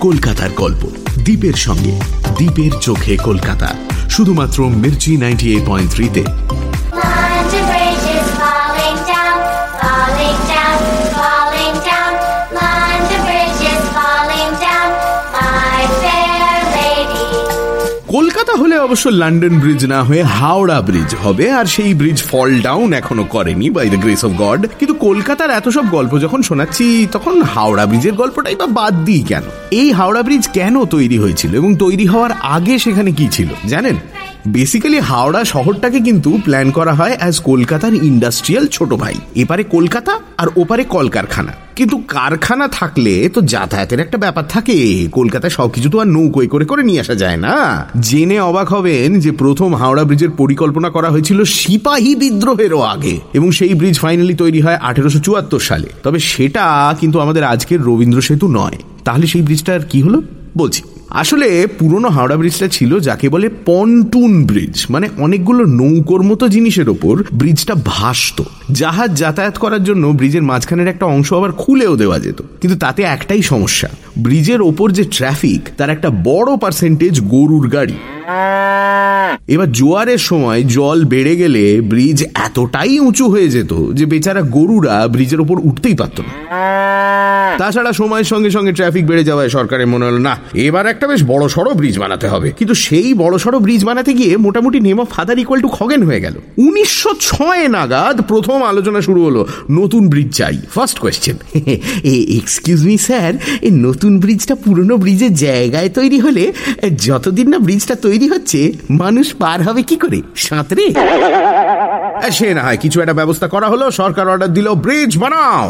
কলকাতার গল্প। দ্বীপের সঙ্গে দ্বীপের চোখে কলকাতা। শুধুমাত্র মির্চি নাইনটি এইট পয়েন্ট থ্রিতে। কলকাতা হলে অবশ্য লন্ডন ব্রিজ না হয়ে হাওড়া ব্রিজ হবে, আর সেই ব্রিজ ফল ডাউন এখনও করেনি by the grace of God কিন্তু কলকাতার এত সব গল্প যখন শোনাচ্ছি, তখন হাওড়া ব্রিজের গল্পটাই বা বাদ দিই কেন? এই হাওড়া ব্রিজ কেন তৈরি হয়েছিল এবং তৈরি হওয়ার আগে সেখানে কি ছিল, জানেন? বেসিক্যালি হাওড়া শহরটাকে কিন্তু প্ল্যান করা হয় অ্যাজ কলকাতার ইন্ডাস্ট্রিয়াল ছোট ভাই। এপারে কলকাতা আর ওপারে কলকারখানা। কিন্তু কারখানা থাকলে তো যাতায়াতের একটা ব্যাপার থাকে। কলকাতায় সবকিছু তো আর নৌকোয় করে করে নিয়ে আসা যায় না। জেনে অবাক হবেন যে প্রথম হাওড়া ব্রিজের পরিকল্পনা করা হয়েছিল সিপাহী বিদ্রোহেরও আগে। এবং সেই ব্রিজ ফাইনালি তৈরি হয় আঠেরোশো চুয়াত্তর সালে। তবে সেটা কিন্তু আমাদের আজকের রবীন্দ্র সেতু নয়। তাহলে সেই ব্রিজটার কি হলো? বলছি। আসলে পুরনো হাওড়া ব্রিজটা ছিল যাকে বলে পন্টুন ব্রিজ মানে অনেকগুলো নৌকোর মতো জিনিসের ওপর ব্রিজটা ভাসত। জাহাজ যাতায়াত করার জন্য ব্রিজের মাঝখানের একটা অংশ আবার খুলেও দেওয়া যেত। কিন্তু তাতে একটাই সমস্যা ব্রিজের ওপর যে ট্রাফিক, তার একটা বড় পার্সেন্টেজ গরুর গাড়ি। এবার জোয়ারের সময় জল বেড়ে গেলে ব্রিজ এতটাই উঁচু হয়ে যেত যে বেচারা গরুরা ব্রিজের ওপর উঠতেই পারত না। তাছাড়া সময়ের সঙ্গে সঙ্গে ট্রাফিক বেড়ে যাওয়ায় সরকারের মনে হলো, না, এবার একটা বেশ বড় সড়ো ব্রিজ বানাতে হবে। কিন্তু সেই বড় সড়ো ব্রিজ বানাতে গিয়ে মোটামুটি name father equal to Khagen হয়ে গেল। উনিশশো ছয় নাগাদ প্রথম আলোচনা শুরু হলো, নতুন ব্রিজ চাই। First question excuse me sir এই নতুন ব্রিজটা পুরনো ব্রিজের জায়গায় তৈরি হলে যতদিন না ব্রিজটা তৈরি হচ্ছে, মানুষ পার হবে কি করে? সাঁতরে সে না হয় কিছু একটা ব্যবস্থা করা হলো, সরকার অর্ডার দিল, ব্রিজ বানাও।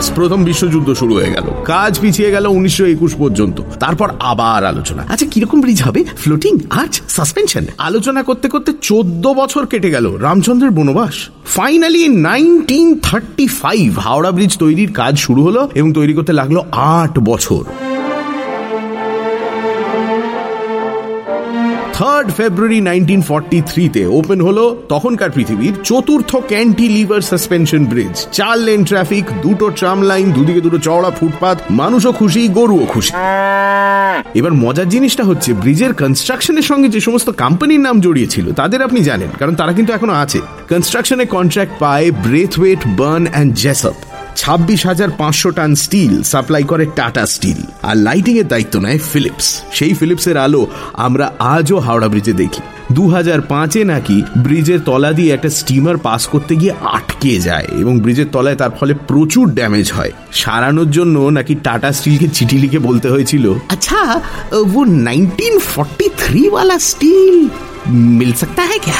ব্যাস, প্রথম বিশ্বযুদ্ধ শুরু হয়ে গেল। কাজ পিছিয়ে গেল উনিশশো একুশ পর্যন্ত। তারপর আবার আলোচনা। আচ্ছা কীরকম ব্রিজ হবে? ফ্লোটিং আর্চ সাসপেনশন আলোচনা করতে করতে চোদ্দ বছর কেটে গেল রামচন্দ্রের বনবাস। Finally nineteen thirty five Howrah bridge তৈরির কাজ শুরু হলো এবং তৈরি করতে লাগল আট বছর। থার্ড ফেব্রুয়ারি নাইনটিন ফর্টি থ্রিতে ওপেন হলো তখনকার পৃথিবীর চতুর্থ ক্যান্টিলিভার সাসপেনশন ব্রিজ চার লেন ট্রাফিক দুটো ট্রাম লাইন দুদিকে দুটো চওড়া ফুটপাত, মানুষও খুশি, গরুও খুশি। এবার মজার জিনিসটা হচ্ছে ব্রিজের কনস্ট্রাকশনের সঙ্গে যে সমস্ত কোম্পানির নাম জড়িয়েছিল, তাদের আপনি জানেন, কারণ তারা কিন্তু এখনও আছে। কনস্ট্রাকশনে কন্ট্রাক্ট পায় ব্রেথওয়েট বার্ন অ্যান্ড জেসপ ছাব্বিশ হাজার পাঁচশো টান স্টিল সাপ্লাই করে টাটা স্টিল আর লাইটিং এর দায়িত্ব নেয় ফিলিপস সেই ফিলিপসের আলো আমরা আজও হাওড়া ব্রিজে দেখি দু হাজার পাঁচে নাকি ব্রিজের তলা দিয়ে একটা স্টিমার পাস করতে গিয়ে আটকে যায় এবং ব্রিজের তলায় তার ফলে প্রচুর ড্যামেজ হয় সারানোর জন্য নাকি টাটা স্টিলকে চিঠি লিখে বলতে হয়েছিল আচ্ছা वो 1943 वाला स्टील मिल सकता है क्या